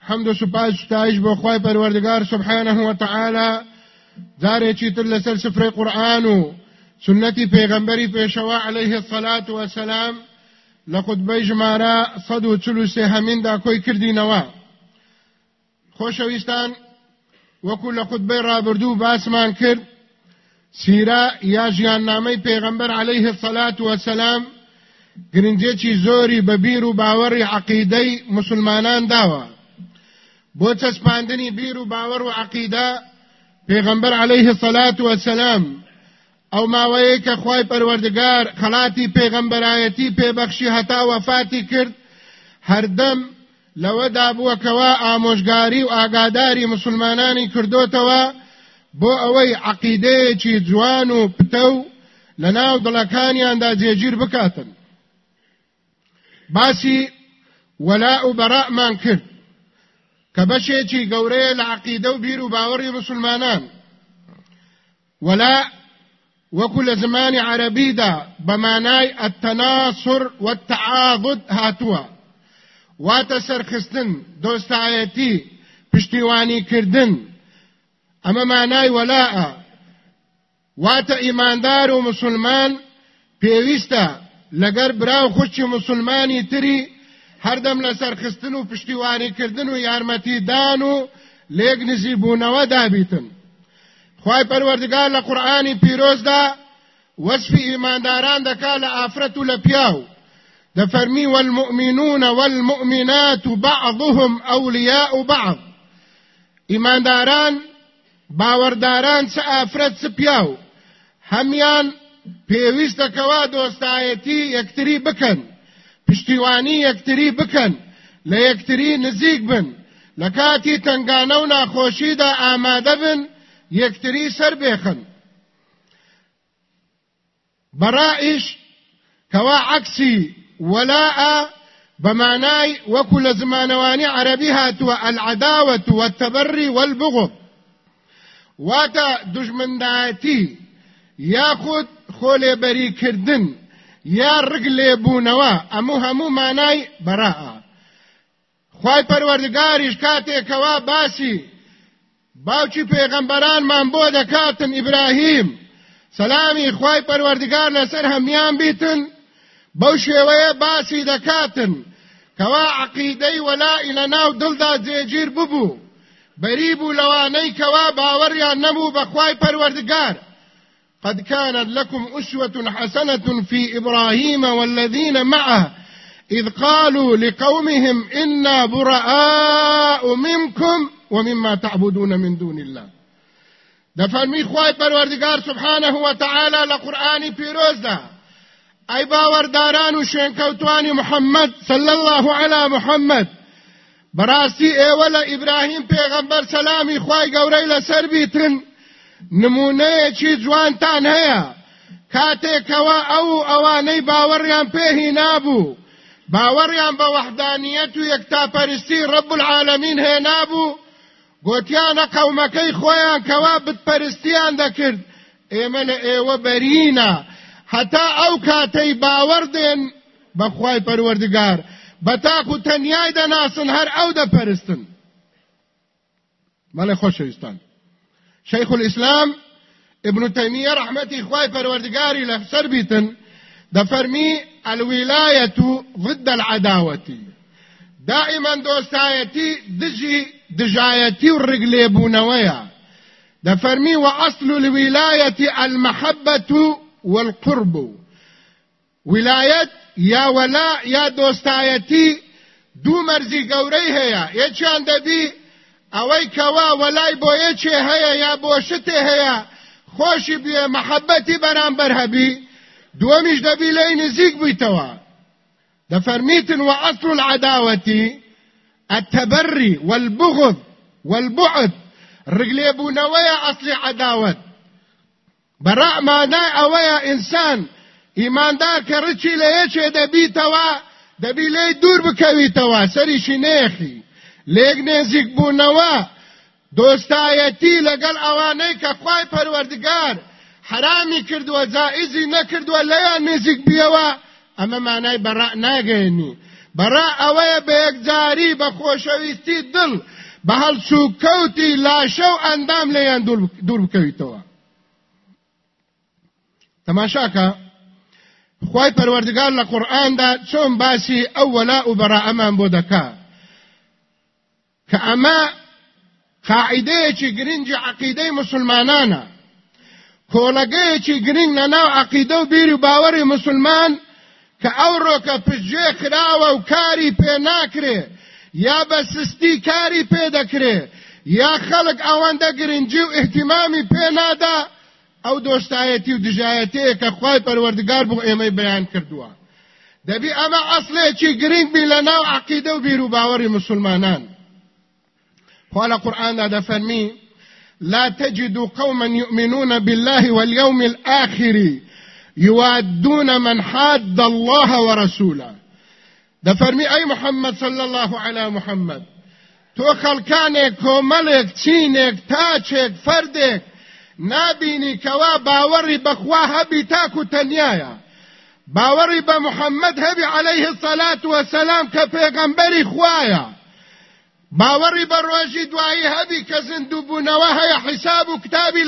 حمد و سپاس ستایش بۆ خی پەروەردگار سبحانه و تعالی. جارێکی تر لەسەر سفرەی قورآن و سنەتی پێغەمبەری پێشەوە عليه الصلاة والسلام. لە خودبەی ژمارە سەد و چل و سێهەمیندا کۆی کردینەوە خۆشەویستان وەکو لە خودبەی ڕابردوو باسمان کرد. سیرە یا ژیاننامەی پێغەمبەر عليه الصلاة والسلام. گرنجێکی زۆری بەبیر و باوەڕی عقیدەی مسلمانان داوە بۆ چەسپاندنی بیر و باوەڕ و عقیدە پێغەمبەر عليه الصلاة والسلام ئەو ماوەیە کە خوای پەروەردگار خەڵاتی پێغەمبەرایەتی پێبەخشی هەتا وەفاتی کرد هەردەم لەوەدا بووەکەوە ئامۆژگاری و ئاگاداری مسلمانانی کردوتەوە بۆ ئەوەی عقیدەیەکی جوان و پتە و لە ناو دڵەکانیاندا جێگیر بکاتن. باسی وەلا و بەڕەمان کرد. کە بەشێکی گەورەیە لە عقیدە و بیر و مسلمانان. ولا وەکو لە زمانی عەرەبیدا بەمانای التەناسر والتعاضد هاتووە. واتە سەرخستن دۆستایەتی پشتیوانی کردن ئەمە مانای وەلاءە واتە ئیماندار و مسلمان پێویستە لەگەر براو خوشی مسلمانی تری هەردەم لە سەرخستن و پشتیوانیکردن و یارمەتیدان و لێک نزیبوونەوە دابیتن. خی پەروەردگار لە قورآانی پیرۆزدا وەسفی ئیمانداران دەکا لە ئافرەت و لە پیاو. دەفەرمی والمؤمنون والمؤمنات بعضهم أولياء بعض. ئیمانداران باوەڕداران چ ئافرەت چ پیاو. هەمیان پێویستەکەوا دۆستایەتی یەکتری بکەن. پشتیوانی یەکتری بکەن لە یەکتری نزیک بن. لە کاتی تنگانە و ناخۆشیدا ئامادە بن یەکتری سەر بێخن. بەڕائش کەوا عکسی وەلاءە بمعناي وكل زمانواني عربي هاتوا العداوة والتبري والبغض واتا دجمنداتي ياخد خولي بري كردن یا ڕگ لێبوونەوە ئەموو هەموو مانای بەراءە خی پەروەردگاریش کاتێکەوە باسی باوکی پێغەمبەرانمان بۆ دەکاتن ئیبراهیم. سەلامی خی پەروەردگار لەسەر هەمیان بیتن بەو شێوەیە باسی دەکاتن کەوا عقیدەی وەلائی لە ناو دڵدا جێگیر ببوو. بەری بوو لەوانەی کەوا باوەڕیان نەبوو بەخوای پەروەردگار. قد كانت لكم أسوة حسنة في إبراهيم والذين معه إذ قالوا لقومهم إنا براء منكم ومما تعبدون من دون الله. دفرمي خواهي پروردگار سبحانه وتعالى لقرآن پیروز ده ئەی باوەڕداران و محەممەد سل الله على بەڕاستی ئێوە لە ئیبراهیم پێغەمبەر سەلامی خی گەورەی لەسەر بیتن نمونەیەکی جوانتان هەیە. کاتێکەوە ئەو ئەوانەی باوەڕیان پێهی نابوو. باوەڕیان بە وەحدانیەت و یەکتاپەرستی ڕب العالمین هێنابوو گوتیانە قەومەکەی خۆیان کەوا بتپەرستیان دەکرد. ئێمە لە ئێوە بەرینە. هەتا ئەو کاتەی باوەڕدێن بەخوای پەروەردگار. بە تاک و تەنیای دەناسن هەر ئەو دەپەرستن. مەڵێ خۆشەویستان. شيخ الإسلام ابن تيمية رحمتي خواي پروردگاري لفسر بيتن. دفرمي الولاية ضد العداوة. دائما دوستايتي دجي دجايتي والرقليبونويا دفرمي وأصل الولاية المحبة والقرب. ولاية يا ولا يا دوستايتي دو مرزي قوري هيا يچان دبي اوي كوا ولاي بو يچه هيا يا بو شته هيا خوشي بي محبتي برانبر هبي دومش دبي لي نزيق بيتوا دفرميتن وأصل العداوة التبري والبغض والبعد. رجلي بونويا أصل عداوة براء ما دا أويا إنسان. إيمان دار كرتشي ليشي دبي توا دبي لي دور بكوي توا سريشي نيخي ليك نيزيك بونوا دۆستایەتی لەگەڵ ئەوانەی کە خوای پەروەردگار حرامی کردووە جائزی نەکردووە لەیان نزیک بیەوە. ئەمە مانای بەڕا ناگەێنی بەڕا ئەوەیە بە یەکجاری بە خۆشەویستی دڵ بە هەڵچوو کەوتی لاشە و ئەندام لەیان دوور بکەویتەوە. تەماشاکە. خی پەروەردگار لە قورئاندا چۆن باسی ئەو وەلا و بەڕائەمان بۆ دەکا. کە ئەمە قاعدەیەکی گرنگی عقیدەی مسلمانانە. کۆلەگەیەکی گرنگ لە ناو عقیدە و بیری و باوەڕی مسلمان کە ئەو ڕۆکە پشتگوێ خراوە و کاری پێ ناکرێ یا بە سستی کاری پێ دەکرێ یا خەڵک ئەوەندە گرنگی و احتیمامی پێ نادا ئەو دۆستایەتی و دژایەتەیە کە خوای پەروەردگار بۆ ئێمەی بەیان کردووە. دەبی ئەمە ئەسلێکی گرنگ بی لە ناو عقیدە و بیر و باوەڕی مسلمانان. خوا لە قورئاندا دەفەرمی لا تجد قوما يؤمنون بالله واليوم الآخر يوادون من حاد الله ورسوله. ده فرمي أي محمد صلى الله على محمد. تو خلکانێک کۆمەڵێک چینێک تاچێک فەردێک نابینی کەوا باوەڕی بەخوا هەبی تاک و محەممەد هەبی عليه الصلاة والسلام پێغەمبەری خوایە باوەڕی بە ڕۆژی دوایی هەبی کە زیندوو بوونەوە هەیە حیساب و کتابی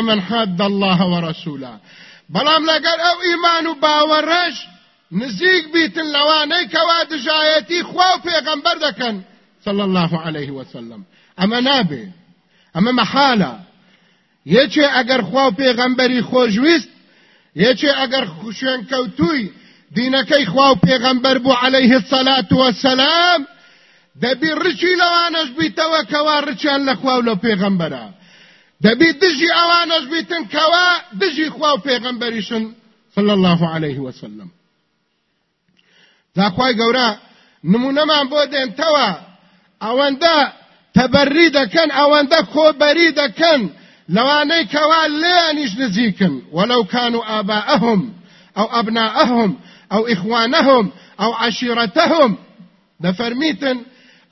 من حد الله ورسوله بلام لقال أو ايمان باورش نزيق بيت اللواني كواد جايتي خواو پیغمبر دكن صلى الله عليه وسلم. اما نابي اما محالة يچه اگر خواو پیغمبری خوشويست يچه اگر خوشين دینەکەی خوا و پێغەمبەر بوو عليه الصلاة والسلام دەبی ڕچی لەوانەش بیتەوە کەوا ڕچیان لە خوا و لە پێغەمبەرە. دەبی دژی ئەوانەش بیتن کەوا دژی خوا و پێغەمبەریشن صلی الله عليه وسلم داخوای گەورە نمونەمان بۆ دێنتەوە. ئەوەندە تەبەرری دەکەن ئەوەندە کۆبەری دەکەن. لەوانەی کەوا لێیانیش نزیکن. وەلەو کان و ئاباءەهم ئەو ئەبناءەهم أو إخوانهم أو عشيرتهم. دەفەرمیتن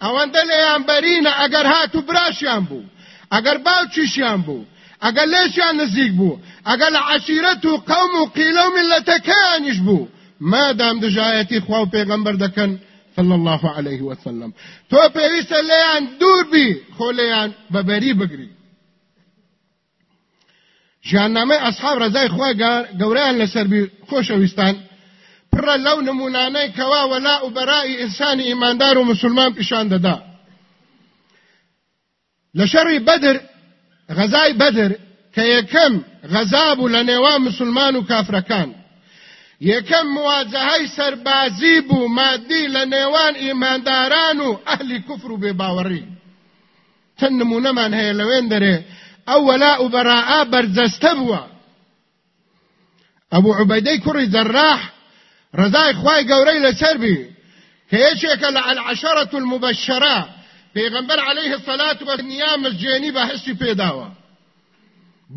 ئەوەندە لێیان بەرینە ئەگەر هاتو براشیان بوو ئەگەر باوچیشیان بوو ئەگەر لێشیان نزیک بوو ئەگەر لە عشیرەت و قەوم و قیلە و ملەتەکەیانیش بوو مادام دژایەتی خوا و پێغەمبەر دەکەن صلى الله عليه وسلم. تو پێویستە لێیان دوور بی خۆ لێیان بەبەری بگری. ژیاننامەی ئەسحاب ڕزای خوا گەورەیان لەسەربی خۆشەویستان پڕە لەو نمونانەی کەوا وەلا و بەرای ئینسانی ئیماندار و مسلمان پیشان دەدا لشر بدر غزای بدر غەزا بوو لە نێوان مسلمان و کافرەکان یەکەم موازەهای سەربازی بوو مادی لە نێوان ئیمانداران و ئەهلی کوفر و بێباوەڕی چەند نمونەمان هەیە لەوێن دەرێ ئەو وەلا و بەراعا بەرجەستە بووە ئەبوو عوبەیدەی کوڕی ڕزای خوای گەورەی لەسەر بی کە العشرة المبشرة پێغەمبەر عليه الصلاة والسلام مزجێنی بە هەستی پێداوە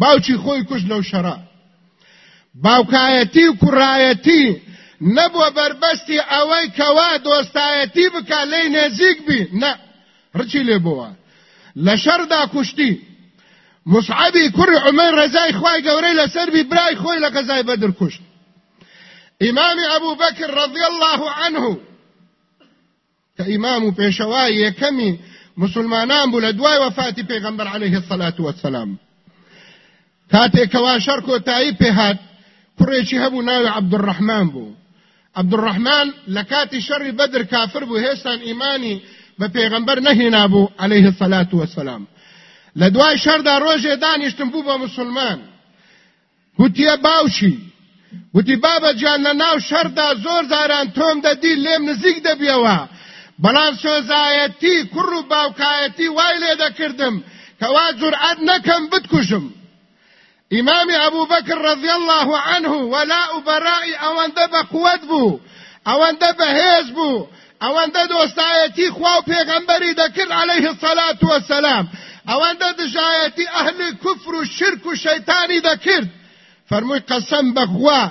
باوکی خۆی کوش لەو شەڕە باوکایەتی و کوڕایەتی نەبووە بربەستی ئەوەی کەوا دۆستایەتی بکە لی نێزیک بی نە ڕچی لێ بووە لە شەردا کوشتی مصعبی کوڕی عمەر ڕزای خوای گەورەی لەسەر بی برای خۆی لە قەزای بەدر ئیمامی ئەبوو بەکر ڕەضی الله عنه. و پێشەوای یەکەمی مسلمانان لە دوای وفاتی پێغەمبەر عليه الصلاة والسلام. کاتێکەوا شەر کۆتایی پێهات کوڕێکی هەبوو ناوی عەبدوڕەحمان بوو عەبدوڕەحمان لە کاتی شەڕی بەدر کافر بوو هێستان ئیمانی بە پێغەمبەر نەهێنا بوو عليه الصلاة والسلام. لە دوای شەردا ڕۆژێ دانیشتم بوو بە مسلمان. گوتیە باوشی وتی بابە جان لە ناو شەردا زۆر زاران تۆم دەدی لێم نزیک دەبیەوە. بەڵام سۆزایەتی کوڕ و باوکایەتی وای لێ دەکردم کەوا جورعەت نەکەم بتکوژم. ئیمامی ئەبوو بەکر رضي الله عنه وەلا و بەڕائی ئەوەندە بە قووەت بوو ئەوەندە بەهێز بوو ئەوەندە دۆستایەتی خوا و پێغەمبەری دەکرد عەلەیه السەلات وەسەلام. ئەوەندە دژایەتی ئەهلی کوفر و شرک و شەیتانی دەکرد. فەرمووی قەسەم بەخوا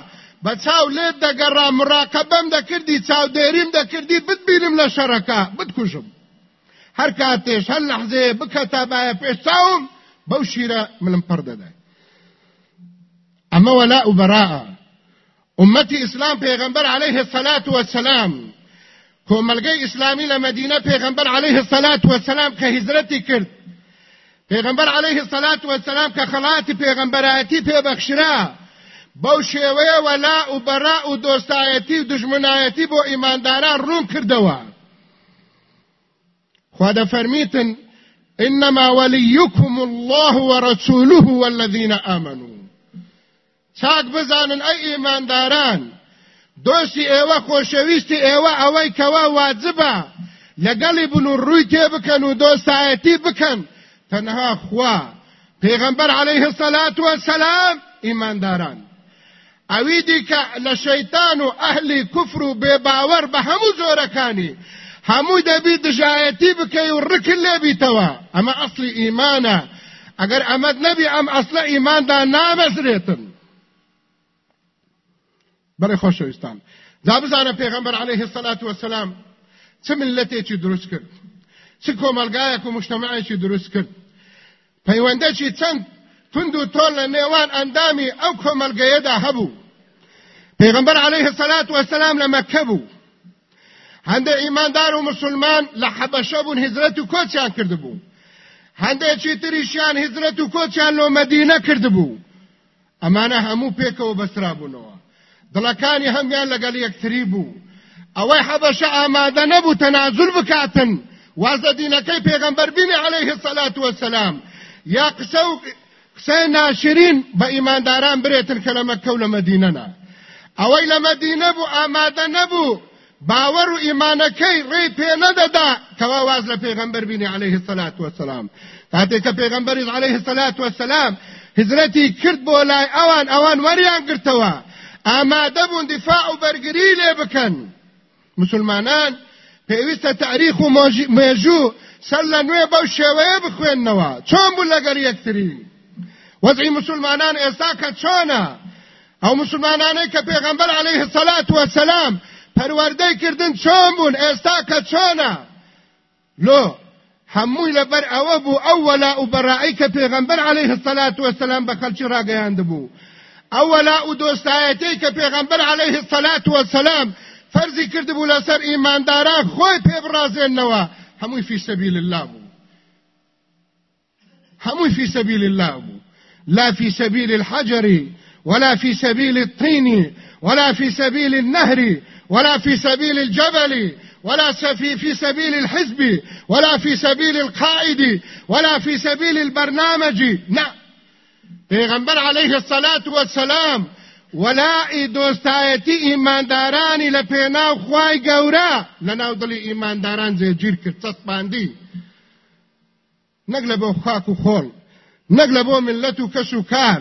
بە چاو لێت دەگەڕا مڕاقەبەم دەکردی چاودێریم دەکردی بتبینم لە شەڕەکە بتکوژم. هەر کاتێش هەر لەحزەیە بکە تابایە پێش چاوم بەو شیرە ملم پڕ دەدای. ئەمە وەلا و بەراءە ئومەتی ئیسلام پێغەمبەر عليه الصلاة والسلام کۆمەلگەی ئیسلامی لە مدینە پێغەمبەر عليه الصلاة والسلام کە هیزرەتی کرد پێغەمبەر عليه الصلاة والسلام کە خەڵاتی پێغەمبەرایەتی پێبەخشرا بەو شێوەیە وەلا و بەرا و دۆستایەتی و دژمنایەتی بۆ ئیمانداران ڕوون کردەوە خوا دەفەرمیتن إنما وليكم الله ورسوله والذين آمنوا. چاک بزانن ئەی ئیمانداران دۆستی ئێوە خۆشەویستی ئێوە ئەوەی کەوا واجبە لەگەڵی بن و ڕووی تێ و دۆستایەتی بکەن تەنها خوا پێغەمبەر عليه الصلاة والسلام ئیمانداران ئەوی دیکە لە شەیتان و ئەهلی کوفر و بێباوەڕ بە هەموو زۆرەکانی هەموو دەبی دژایەتی بکەی و ڕکل لێبیتەوە ئەمە ئەسلی ئیمانە ئەگەر ئەمەد نەبی ئەم ئەسلە ئیماندا نامەزرێتن بەڕێ خۆشەویستان جا بزانە پێغەمبەر عليه الصلاة والسلام. چه ملەتێکی دروست کرد؟ چ کۆمەلگایەک و مجتمعێکی دروست کرد. پەیوەندەکی چەند تند و تۆل لە نێوان ئەندامی ئەو کۆمەلگەیەدا هەبوو. پێغمبەر عليه الصلاة والسلام لە مەکە بوو. هەندێک ئیماندار و مسلمان لە حەبەشە بوون هیجرەت و کۆچیان کردبوو هەندێکی تریشیان هیزرەت و کۆچیان لۆ مەدینە کردبوو ئەمانە هەموو پێکەوە بەسرا بوونەوە. دڵەکانی هەمیان لەگەڵ یەکتری بوو. ئەوەی حەبەشە ئامادە نەبوو تەنازل بکاتن. وازە دینەکەی پێغەمبەر بینی عليه الصلاة والسلام. یا قسە و قسە ناشرین بە ئیمانداران برێتن کە لە مەکە و لە مەدینەنا ئەوەی لە مەدینە بوو ئامادە باوەڕ و ئیمانەکەی ڕێی پێ نەدەدا کەوا واز لە پێغەمبەر بینی عليه الصلاة والسلام. کاتێک کە پێغەمبەری عليه الصلاة والسلام هجرەتی کرد بۆ لای ئەوان ئەوان وەریان گرتەوە ئامادە بوون و بەرگری لێ مسلمانان پێویستە تاریخ و مێژوو سەر لە نوێ بەو شێوەیە بخوێننەوە چۆن بوو لەگەر یەکتری وەزعی مسلمانان ئێستا کە چۆنە؟ ئەو مسلمانانەی کە پێغەمبەر عەلەیه السەلات وەسەلام پەروەردەی کردن چۆن بوون؟ ئێستا کە چۆنە؟ لۆ هەمووی لەبەر ئەوە بوو ئەو وەلا و بەڕایی کە پێغەمبەر عليه الصلاة والسلام بە خەڵکی ڕاگەیاند بوو. ئەو وەلا و دۆستایەتی کە پێغەمبەر عليه الصلاة والسلام فەرزی کرد بوو لەسەر ئیمانداران خۆی پێ بڕازێنەوە هەمووی في سبيل الله بوو. في سبيل الله بوو. لا في سبيل الحجر ولا في سبيل الطين ولا في سبيل النهر ولا في سبيل الجبل ولا في في سبيل الحزب ولا في سبيل القائد ولا في سبيل البرنامج. نعم پیغمبر عليه الصلاة والسلام ولا دوستایەتی ئیماندارانی لە پێناو خوای گەورە. لە ناو دڵی ئیمانداران جێگیر کرد چەسپاندی نەک لە بۆ خاک و خۆڵ نەک لە بۆ ملت و کەس و کار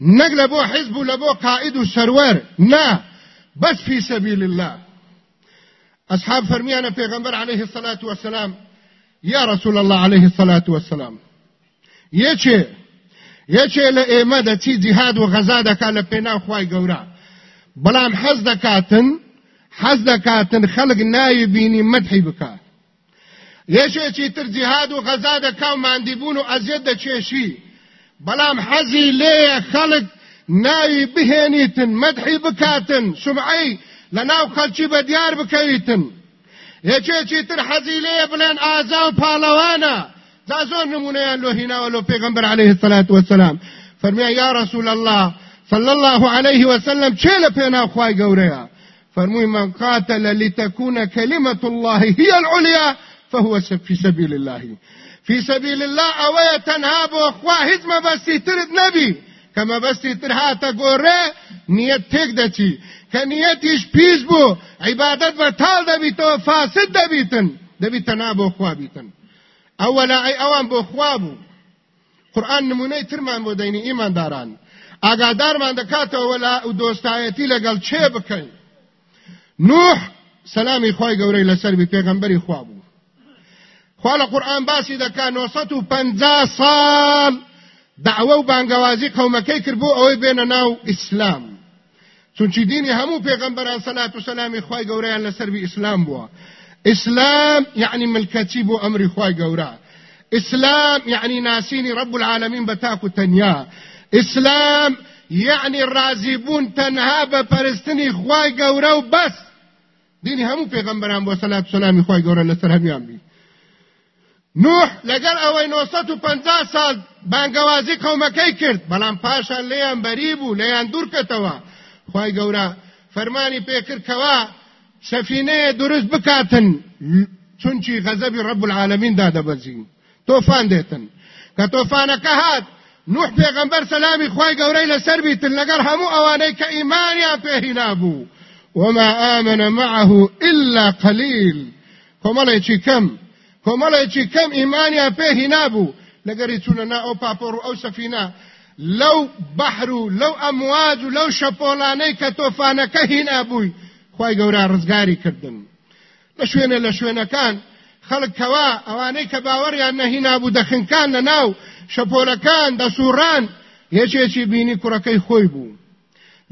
نەک لە بۆ حیزب و لە بۆ قائد و سەروەر نا بەس فی سەبیل الله أصحاب فرميانا پیغمبر عليه الصلاة والسلام يا رسول الله عليه الصلاة والسلام يچه يچه لئیمه دا چی جهاد و غزا دکا لپینا خواهی گورا بلام حز دکاتن حز دکاتن خلق نای بینی مدحی بکا. یەکێکی چی تر جهاد و غەزا دەکا و ماندیبوون و ئەزیێت دەچێشی. بەڵام حەزی لێیە خەڵک ناوی بهێنیتن مەدحی بکاتن. شمعی لە ناو خەلکی بە دیار بکەویتن. یەکێکی تر حەزی لێیە بڵێن ئازا و پاڵەوانە. دا زۆر نمونەیان لۆ هیناوە لۆ پێغمبەر عليه الصلاة والسلام. فرمي يا رسول الله صلى الله عليه وسلم چه لپینا خواهی گوریا؟ فرموی من قاتل لتكون كلمة الله هي العليا فهو في سبيل الله. في سبيل الله اوه تنها بو اخوا هیچ مبستی ترد نبی. که مبستی تر هاتا گوره نیت تک دچی که نیتیش پیش بو عبادت و تال دبیتو فاسد دبیتن دبی تنها بو ای اوان بو اخوا بو. قرآن نمونه ترمان بو دینی ایمان داران. ئاگادارمان دەکاتەوە و دۆستایەتی لەگەڵ چێ بکەین نوح سەلامی خۆی گەورەی لەسەر پێغەمبەری خوا بوو خوا لە قورآن باسی دەکا 950 ساڵ دعوە و بانگەوازی قەومەکەی کرد بۆ ئەوەی بێنە ناو ئیسلام چونچی دینی هەموو پێغەمبەران سەلات و سەلامی خوای گەورەیان لەسەروی ئیسلام بووە ئیسلام یعنی ملکەتی بۆ ئەمری گەورە ئیسلام یعنی ناسینی رب العالمین بەتاک و تەنیا ئیسلام یعنی ڕازی بوون تەنها بە پەرستنی خوای گەورە و بەس دینی هەموو پێغەمبەران بۆ سەلات و سەلامی خوای گەورە لەسەر هەمیان بی نوح لەگەر ئەوەی 950 سال بانگەوازی قەومەکەی کرد بەڵام پاشان لێیان بەری بوو لەیان دوورکەتەوە خی گەورە فەرمانی پێکردکەوە سەفینەیە دروست بکاتن چونچی غەزەبی ڕب العالمین دادەبەزین تۆفان دێتن کە تۆفانەکە هات نوح پێغەمبەر سەلامی خی گەورەی لەسەر بیتن. لەگەر هەموو ئەوانەی کە ئیمانیان پێهینا بوو وما آمن معه إلا قليل کۆمەڵێکی کەم کۆمەڵێکی کەم ئیمانیان پێهی نابوو لەگەری چوونە نا ئەو پاپۆڕ و ئەو سەفینە لەو بەحر و لەو ئەمواج و لەو شەپۆلانەی کە تۆفانەکە هینا بووی خی گەورە ڕزگاری کردن. لە شوێنە لە شوێنەکان خەڵکەوە ئەوانەی کە باوەڕیان نەهینا بوو دەخنکان لە ناو شەپۆلەکان دەسوڕان یەکێکی بینی کوڕەکەی خۆی بوو.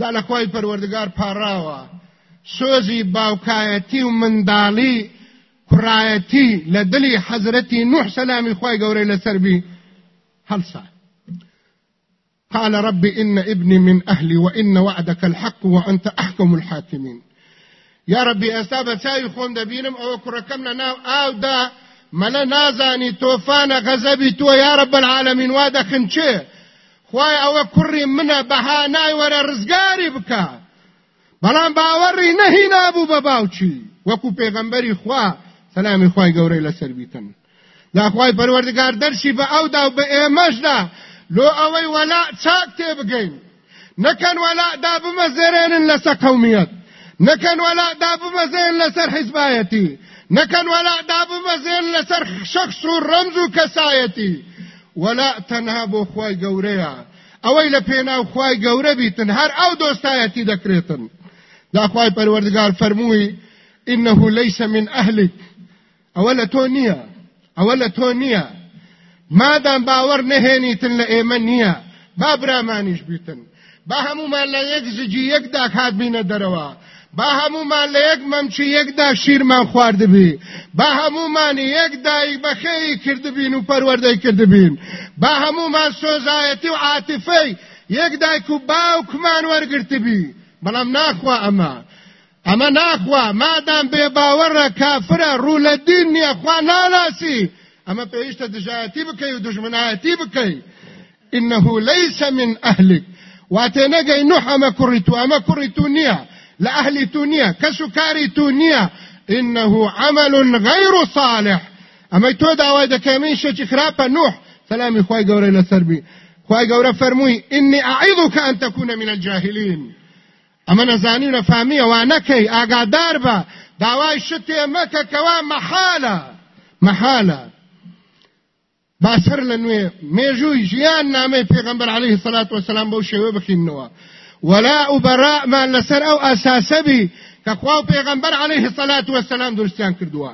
دا لە خۆی پەروەردگار پاڕاوە. سۆزی باوکایەتی و منداڵی كرايتي لدلي حضرتي نوح سلامي خواي قوري لسربي هلسا قال رب إن ابني من أهلي وإن وعدك الحق وأنت أحكم الحاكمين. يا ربي أسابة ساي خون دبينم أو كركمنا ناو آو دا ملا نازاني توفانا غزبي تو يا رب العالمين وادا خنچه. خواي أو كري منا بهاناي ورا رزقاري بكا بلان باوري نهي نابو بباوچي. وكو پیغمبري خواه سلامی خوای گەورەی لەسەر بیتن. دا خوای پەروەردگار دەرسی بە ئەودا و بە ئێمەشدا لۆ ئەوەی وەلا چاک تێبگەین نەکەن وەلا دا بمەزێرێنن لەسەر قەومیەت نەکەن وەلا دا بمەزێن لەسەر حیزبایەتی نەکەن وەلا دا بمەزێن لەسەر شخص و ڕەمز و کەسایەتی وەلا تەنها بۆ خوای گەورەیە ئەوەی لە پێناو خوای گەورە بیتن. هەر ئەو دۆستایەتی دەکرێتن دا خوای پەروەردگار فەرمووی إنه ليس من لە تۆ نییە ئەوە لە تۆ نییە مادام باوەڕ نەهێنیتن لە ئێمە نییە با هەمومان لە یەک زجی یەکدا کات بینە دەرەوە. با هەمومان لە یەک مەمچی یەکدا شیرمان خواردبی با هەمومانی یەک دایک بەخێی کردبین و پەروەردەی کردبین با هەمومان سۆزایەتی و عاتفەی یەک دایک و باوکمان وەرگرتبی بەڵام ناخوا ئەمە ئەمە ناخوا مادام بێ باوەڕە کافرە ڕوو لە دین نییە خوا ناناسی ئەمە پێویستە دژایەتی بکەی و دژمنایەتی بکەی إنه ليس من أهلك واتنجي نوح أما كريتو أما كريتو نيا لأهل تونيا كسكاري تونيا إنه عمل غير صالح. أما يتو دعوة دا كامين شاكي خرابة نوح سلامي خواهي قوري لسربي. خواهي قوري فرموي إني أعيذك أن تكون من الجاهلين. ئەمە نەزانینە فامیەوە نەکەی ئاگادار بە داوای شتێ مەکە کەوا مەحالە مەحالە باسەر لە نوێ مێژووی ژیان نامەی عليه سەلات وسلام بەو شێوە بکەینەوە ولا و بەراءمان لەسەر ئەو ئاساسەبی کە خوا پێغەمبەر عليه سەلات وسلام درستیان کردووە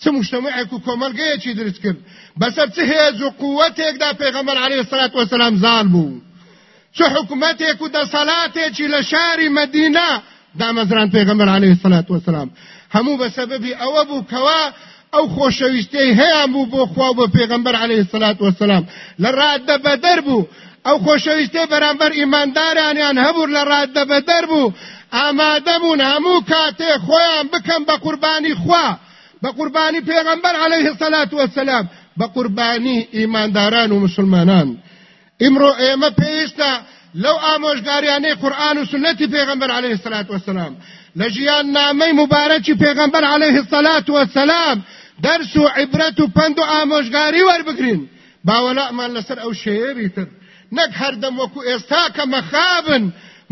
چه مجتمعێک و کۆمەلگەیەکی دروست کرد بەسەر چه هێز و قووەتێکدا عليه سەلات وسلام زال بوو چه حکومتێک و دەسەڵاتێکی لە شاری مەدینە دامەزران عليه سەلات وسلام هەموو بە سەبەبی ئەوە بوو ئەو خۆشەویستەی هەیەیان بوو بۆ خوا پێغەمبەر عليه الصلاة والسلام. لە ڕاددە بەدەر بەرامبەر ئیماندارانیان هەبوو لە ڕاددە بەدەر بوو ئامادە بوون هەموو کاتێ خۆیان بکەم بە قوربانی خوا. بە قوربانی پێغەمبەر عليه الصلاة والسلام. بە قوربانی ئیمانداران و مسلمانان. ئیمڕۆ ئێمە پێویستە لەو ئامۆژگاریانەی قورآن و سنەتی پێغەمبەر عليه الصلاة والسلام. لە ژیان نامەی مبارەکی پێغەمبەر عليه الصلاة والسلام. دەرس و عیبرەت و پند و ئامۆژگاری وەربگرین باوەلامان لەسەر ئەو شێری تر. نەک هەردەم وەکو ئێستا کە مەخابن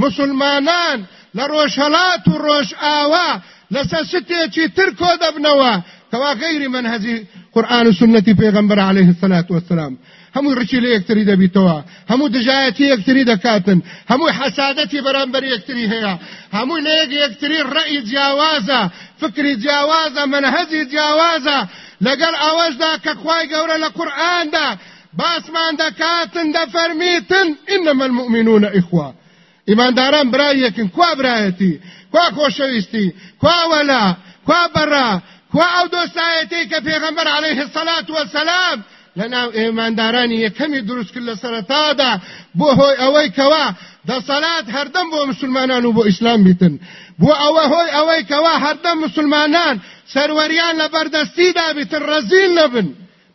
مسلمانان لە ڕۆژهەڵات و ڕۆژ ئاوا لەسەر شتێکی تر کۆ دەبنەوە کەوا غەیری منهەزی قورآن و سنەتی پێغەمبەر عليه الصلاة والسلام هەموو ڕچی لە یەکتری دەبیتەوە هەموو دژایەتی یەکتری دەکاتن هەموو حەسادەتی بەرامبەر یەکتری هەیە هەموو لە یەک یەکتری ڕەئی جیاوازە فکری جیاوازە منهەزی جیاوازە. لەگەڵ ئەوەشدا کە خوای گەورە لە باسمان دەکاتن دەفەرمیتن ئینەمە المؤمنون ئیخوا ئیمانداران برای یەکن کوا برایەتی کوا خۆشەویستی کوا وەلا کوا بەڕا کوا ئەو دۆستایەتی کە پێغەمبەر عليه الصلاة والسلام. لەناو ئێماندارانی یەکەمی دروست کرد لە سەرەتادا بۆ هۆی ئەوەی کەوا دەسەڵات هەردەم بۆ مسلمانان و بۆ ئیسلام بیتن بۆ ئەوە هۆی ئەوەی کەوا هەردەم مسلمانان. سەروەریان لە بەردەستیدا بیتن ڕەزیل نەبن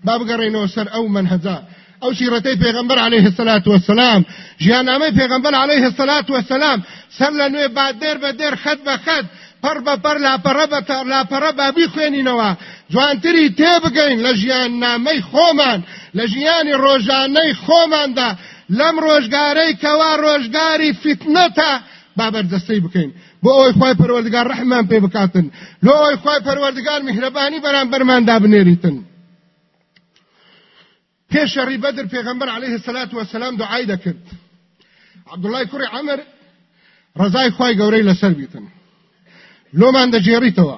با بگەڕێنەوە سەر ئەو منهەجا أو سیرەتەی پێغمبەر عليه الصلاة والسلام. ژیانامەی پێغمبەر عليه الصلاة والسلام. سەر لە نوێ بادێر بە دێر خەت بە خەت پەر بە پەر لاپەڕە بە لاپەڕە بابی خوێنینەوە جوانتری تێبگەین لە ژیان نامەی خۆمان لە ژیانی ڕۆژانەی خۆماندا لەم ڕۆژگارەی کەوا ڕۆژگاری فتنەتە بابەردەستەی بکەین بۆ ئەوی خی پەروەردگار ڕحمان پێ بکاتن. لۆ ئەوی خی پەروەردگار میهرەبانی بەرامبەرماندا بنێریتن پێش شەڕی بەدر پێغەمبەر عليه الصلاة والسلام دعای دەکرد عبدالله کوڕی عەمر ڕزای خی گەورەی لەسەر بیتن. لۆمان دەجێڕیتەوە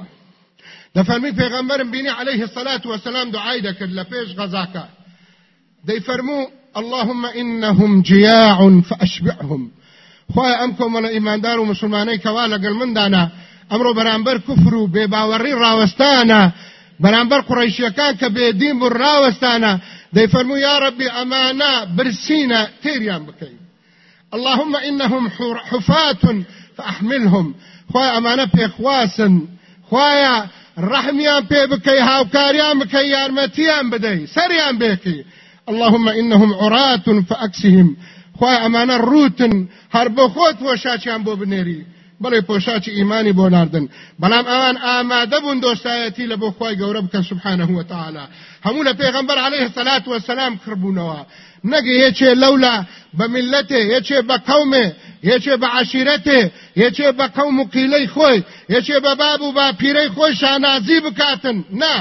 دەفەرمی پێغەمبەرم بینی عليه الصلاة والسلام دعای دەکرد لە پێش غەزاکە دەیفەرموو اللهم إنهم جياع فأشبعهم. خوای ئەم کۆمەڵە ئیماندار و مسلمانەی کەوا لەگەڵ مندانە ئەمڕۆ بەرامبەر کوفر و بێباوەڕی ڕاوەستانە بەرامبەر قڕیشیەکان کە ڕاوەستانە دەیفەرموو یا ربی ئەمانە برسینە تێریان بکەین اللهم إنهم حفاة فأحملهم خوای ئەمانە پێخواسن خوایە ڕحمیان پێ بکەی هاوکاریان بکەی یارمەتیان بدەی سەریان بێکی اللهم إنهم عراة فأكسهم خوای ئەمانە ڕوتن هەر بۆ خۆت وەشاچیان بۆ بنێری بەڵێ پۆشاچی ئیمانی بۆ ناردن. بەڵام ئەوان ئامادە بوون دۆستایەتی لە بۆ خی گەورە بکەن سبحانه وتعالى هەموو لە پێغمبەر عليه الصلاة والسلام کڕبوونەوە. نەگە یەکێ لەولا بە ملەتێ یەکێ بە قەومێ یەکێ بە عشیرەتێ یەکێ بە قەوم و قیلەی خۆی یەکێ بە باب و باپیرەی خۆی شانازی بکاتن. نا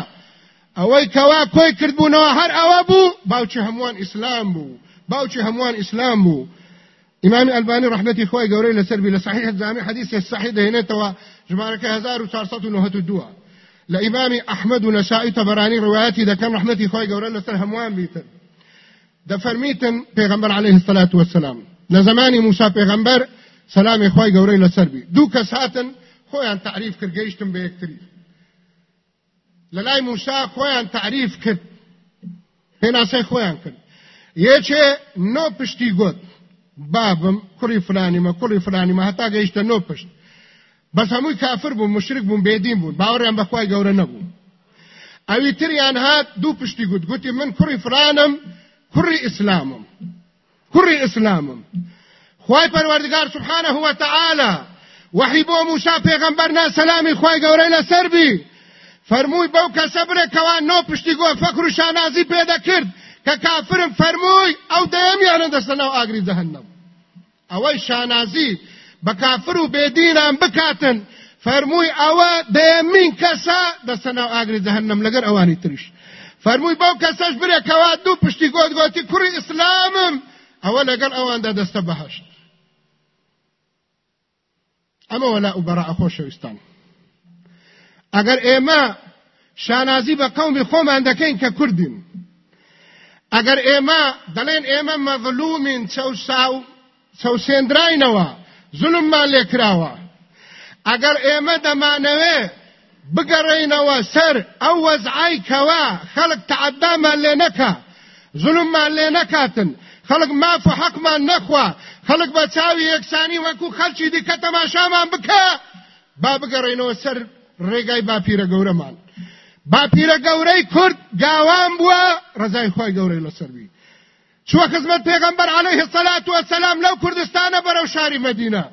ئەوەی کەوا کۆی کردبوونەوە هەر ئەوە بوو باوکی هەمووان ئیسلام بوو. باوکی هەمووان ئیسلام بوو. إمام الباني رحمتي خوي قوري لسربي لصحيح الجامع حديث الصحيح توا جمارك 1492 لإمام أحمد ونسائي تبراني رواياتي ده كان رحمتي خوي قوري لسر هموان بيتن. ده فرميتن پیغمبر عليه الصلاة والسلام. لزماني موسى پیغمبر سلامي خوي قوري لسربي دو كساتن كر جيشتن بيكتري للاي موسى خويان تعريف كر هنا سي خويان كر يچه نو پشتی گوت. بابم کوڕی فلانیمە کوڕی فلانیمە هەتا گەیشتە نۆ پشت بەس هەمووی کافر بوون مشرک بوون بێدین بوون باوەڕیان بەخوای گەورە نەبوو. ئەوی تریان هات دوو پشتی گوت گوتی من کوڕی فلانم کوڕی ئیسلامم. کوڕی ئیسلامم. خوای پەروەردگار سبحانه وتعالى وحی بۆ موسا پێغەمبەرنا سەلامی خوای گەورەی لەسەر بی فەرمووی بەو کەسە برێکەوە نۆ پشتی گۆ فەکر و شانازی پێدە کرد کە کافرم فەرمووی ئەو دەیەمیانە دەستە ناو ئاگری جەهەنەم ئەوەی شانازی بە کافر و بێدینان بکاتن. فەرمووی ئەوە دەیەمین کەسە دەستە ناو ئاگری جەهەنەم لەگەر ئەوانی تریش. فەرمووی بەو کەسەش برێکەوە دوو پشتی گۆت گۆتی کوڕی ئیسلامم. ئەوە لەگەڵ ئەواندا دەستە بەهشت. ئەمە وەلا ئوبەڕە خۆشەویستان ئەگەر ئێمە شانازی بە قومی خۆمان دەکەین کە کوردین. ئەگەر ئێمە دەڵێن ئێمە مەظلومین چەوسێنراینەوە زلممان لێکراوە. ئەگەر ئێمە دەمانەوێ بگەڕێینەوە سەر ئەو وەزعای کەوا خەڵک تعدامان لێ نەکە زلممان لێ نەکاتن. خەڵک ماف و حەقمان نەخوا. خەڵک بە چاوی یەکسانی وەکو خەلکی دیکە تەماشامان بکە. با بگەڕێنەوە سەر ڕێگای باپیرە گەورەمان. باپیرە گەورەی کورد گاوان بووە ڕزای خۆی گەورەی لەسەروی چوە خزمەت پێغەمبەر عليه الصلاة والسلام لەو کوردستانە بەرەو شاری مدینە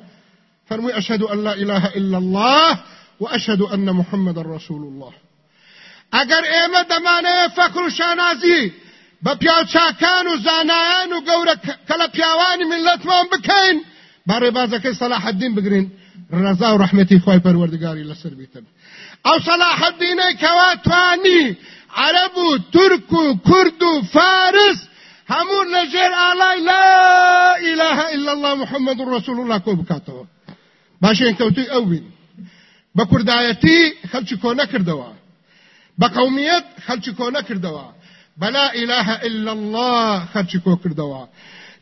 فرمووی ئەشهد أن لا إله إلا الله وأشهد أن محمد رسول الله. ئەگەر ئێمە دەمانەیە فەکر و شانازی بە پیاوچاکان و زانایان و گەورە کە لە پیاوانی ملەتمان بکەین با سەلاح الدین بگرین. ڕەزا و ڕەحمەتی خۆی پەروەردگاری لەسەر بیتن. ئەو سەلاح الدینەی کەوا توانی عرب و تورک و و فارس هەموو لەژێر ئالای لا إله إلا الله محمد رسول الله کۆ بکاتەوە باشێن کەوتوی ئەو بین بە کوردایەتی خەلکی کۆ نەکردەوە بە قومیەت خەلکی کۆ نەکردەوە بلا إله إلا الله خەلکی کۆ کردەوە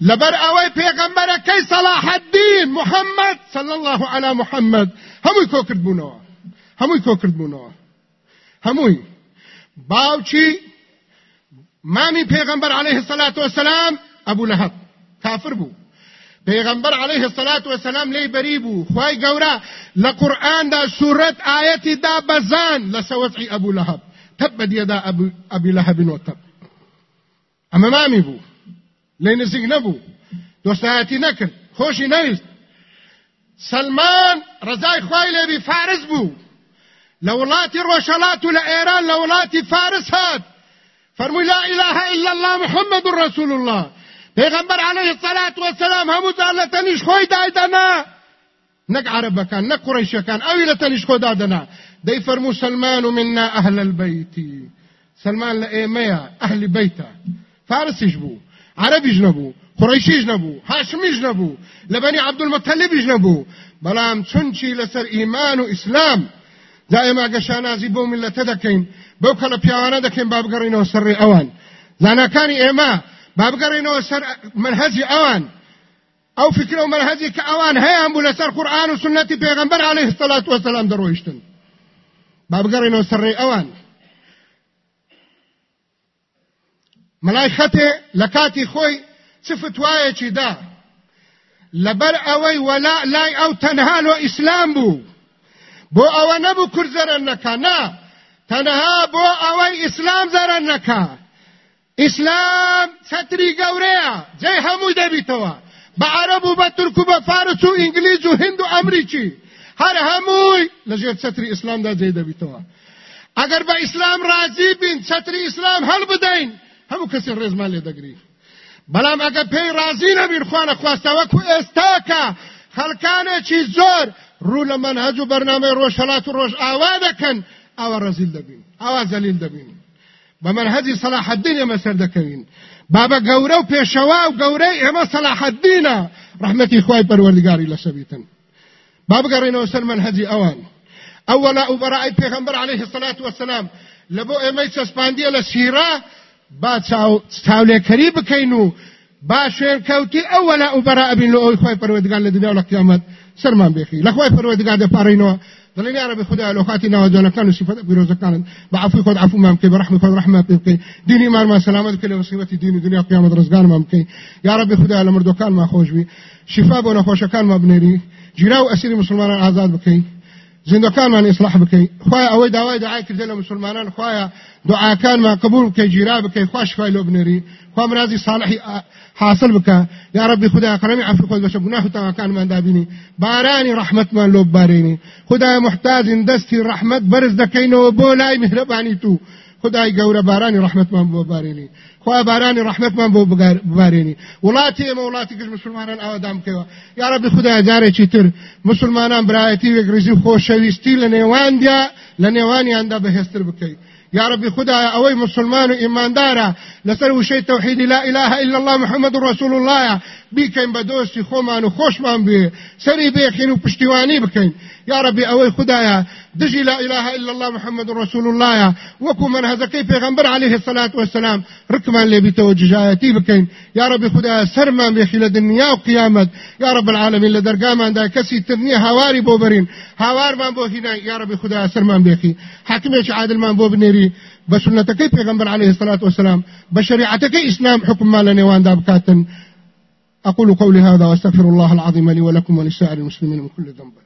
لبر اوي پیغمبرەکەی صلاح الدین محمد صلى الله على محمد هەمووی کۆ کردبوونەوە هەمووی کۆ کردبوونەوە هەمووی باوچی مامی پیغمبر عليه الصلاة والسلام؟ ابو لهب. کافر بو. پیغمبر عليه الصلاة والسلام لی بری بو. خوای گورا لقرآن دا سورت آیت دا بزان. لسوسع ابو لهب. تبت يدا ابو ابي لهب وتب اما مامی بو. لی نزیک نبو. دوستایتی نکرد خوشی نیست. سلمان رضای خوای لبی فارس بو. لولاتی روشلات لإيران لولاتی فارس هاد. فرمو لا إله إلا الله محمد رسول الله. پیغمبر عليه الصلاة والسلام همو دالتنیش خوی دایدنا نك عرب كان نك قريش كان أو لتنش خو دادنا. دي فرمو سلمان منا أهل البيت سلمان لأيميا أهل بيته فارس يجبو عربي جنبو قريشي جنبو هاشمي جنبو لبني عبد المطلب جنبو بلام چونچی لسر إيمان وإسلام دائما قشانازي بو ملت بەو کەلە پیاوانە دەکەین با بگەڕینەوە سەرڕی ئەوان. زانەکانی ئێمە با بگەڕینەوە سەر منهەجی ئەوان. ئەو فکرە و منهەجی کە ئەوان هەیەیان بوو لەسەر قورآن و سنەتی پێغەمبەر عەلەیهی سەلات وەسەلام دەڕۆیشتن. با بگەڕینەوە سەرڕێ ئەوان. مەلای خەتێ لە کاتی خۆی چ فتوایەکی دا؟ لەبەر ئەوەی وەلا لای ئەو تەنها لۆ ئیسلام بوو. بۆ ئەوە نەبوو کورزەرەنەکە نا تنها بو اوی اسلام زرن نکا اسلام ستری گوریا جای همو دبیتوا بە عرب و بە ترک و بە فارس و ئینگلیز و هند و ئەمریکی. هەر هەمووی لەژێر چتری ئیسلامدا جێ دەبیتەوە. ئەگەر بە ئیسلام رازی بین چتری ئیسلام هەڵ بدەین هەموو کەسی ڕێزمان لێ دەگری. بەڵام ئەگەر پێی رازی نەبین خوانە خواستەوەکو ئێستاکە خەڵکانێکی زۆر ڕوو لە منهج و بەرنامەی ڕۆژهەڵات و ڕۆژ ئاوا دەکەن. ئەوە ڕەزیل دەبین ئەوە زەلیل دەبین بە منهجی صلاح الدین ئێمە سەر دەکەوین بابا گەورە و پێشەوا و گەورەی ئێمە سەلاح الدینە ڕحمەتی خوای پەروەردگاری لەسەبیتن با بگەڕێنەوە سەر منهجی ئەوان ئەوەلا و بەڕای پێغەمبەر عليه الصلاة والسلام. لەبۆ ئێمەی چەسپاندیە لە سیرا با چاولێکەری بکەین و با شوێن کەوتی ئەوەلا و بەرا ئەبین لە ئەوی خۆی پەروەردگار لە لە سەرمان بێخی لە خۆی پەروەردگار دەپارڕینەوە دلني يا ربي خدا لو خاتي نوا جانا كانوا صفات بيروز كان بعفو خد عفو ما مكي برحمة خد رحمة بكي ديني مار ما سلامة كل مصيبتي ديني دنيا قيامة رزقان ما مكي يا ربي خدا لمردو كان ما خوش بي شفاء بونا خوش كان ما بنيري جراو أسيري مسلمان آزاد بكي زندوکان من اصلاح بکی خواه اوی دعوای دعای کرده مسلمانان دعاکان ما قبول بکی جیرا بکی خواه شفای لو بنری خواه مرازی صالحی حاصل بکا یا ربی خدا گناه تا کان من دابینی. بارانی رحمت من لو بارینی خدا محتاج دستی رحمت برز دکینو بولای مهربانی تو. خدای گەورە بارانی ڕحمتمان بۆ بارێنی. خوا بارانی ڕحمتمان بۆ ببارێنی. وڵاتی ئێمە وڵاتی گشت مسلمانان ئەوەدام بکەوە یارەبی خدای جارێکی تر مسلمانان برایەتی وێگرزی خۆشەویستی لە نێواندیا لە نێوانیاندا بەهێستر بکەیت يا ربي خدایا ئەوەی مسلمان و ئیماندارە لەسەر وشەی تەوحیدی لا إله إلا الله محمد رسول الله بیکەین بە دۆستی خۆمان و خۆشمان بێ سەری بێخین یا ربی ئەوەی خدایا دژی لا إله إلا الله محمد رسول الله. وەکو منهزەکەی پێغەمبەر عليه الصلاة والسلام. ڕکمان لێ بیتەوە جژایەتی بکەین یا ربی خدایا سەرمان بێخی لە دنیا و قیامەت یا رب العالمین لە دەرگاماندا کەسی تر نییە هاواری بۆ بەرین هاوارمان بۆ هینای یا ربی خدایا سەرمان بێخی حاکمێکی عادلمان بۆ بنێری بە سنەتەکەی پێغەمبەر عليه الصلاة والسلام. بە شریعەتەکەی ئیسلام حکممان لە نێواندا بکاتن أقول قولي هذا وأستغفر الله العظيم لي ولكم ولسائر المسلمين من كل ذنب.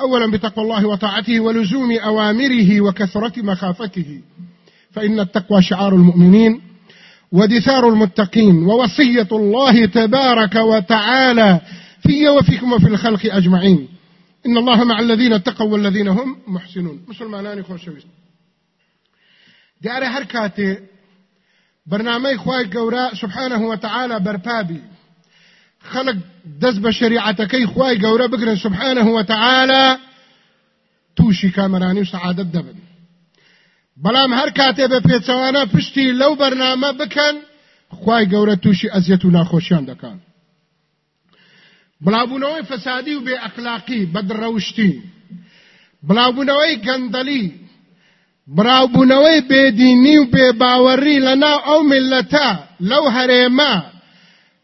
أولا بتقوى الله وطاعته ولزوم أوامره وكثرة مخافته. فإن التقوى شعار المؤمنين ودثار المتقين ووصية الله تبارك وتعالى في وفيكم وفي الخلق أجمعين. إن الله مع الذين اتقوا والذين هم محسنون. مسلمانان خوشويست دیارە هەر کاتێ بەرنامەی خی گەورە سبحانه وتعالى بەرپابی خەڵک دەست بە شریعەتەکەی خی گەورە بگرن سبحانه وتعالى تووشی کامەرانی و سعادت دەبن. بەڵام هەر کاتێ بە پێچەوانە پشتی لەو بەرنامە بکەن خی گەورە تووشی ئەزیەت و ناخۆشیان دەکەن. بڵاوبوونەوەی فەسادی و بێ ئەخلاقی بەدڕەوشتی بڵاوبوونەوەی گەندەلی بڕاوبوونەوەی بێدینی و بێباوەڕی لەناو ئەو ملەتە لەو هەرێمە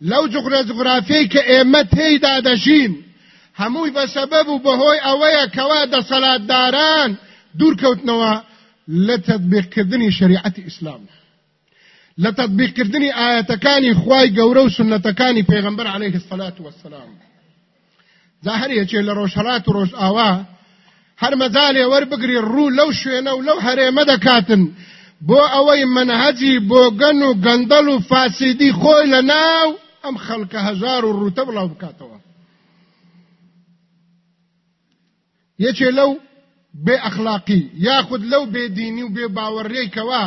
لەو جغرە جغرافیەی کە ئێمە تێیدا دەژین هەمووی بە سەبەب و بەهۆی ئەوەیە کەوا دەسەڵاتداران دوورکەوتنەوە لە تەطبیقکردنی شریعەتی ئیسلام. لە تطبیقکردنی ئاەتەکانی خوای گەورە و سنەتەکانی پێغەمبەر عليه الصلاة والسلام ظاهر یەکێ لە ڕۆژهەڵات و ڕۆژ ئاوا هەر مەجالێ وەربگری ڕوو لەو شوێنە و لەو هەرێمە دەکاتن بۆ ئەوەی منهەجی بۆ گەن و گەندەڵ و فاسیدی خۆی لە ناو ئەم خەڵکە هەژار و ڕوتە بڵاو بکاتەوە. یەکێ لەو بێ ئەخلاقی یاخود لەو بێدینی و بێ باوەڕێکەوە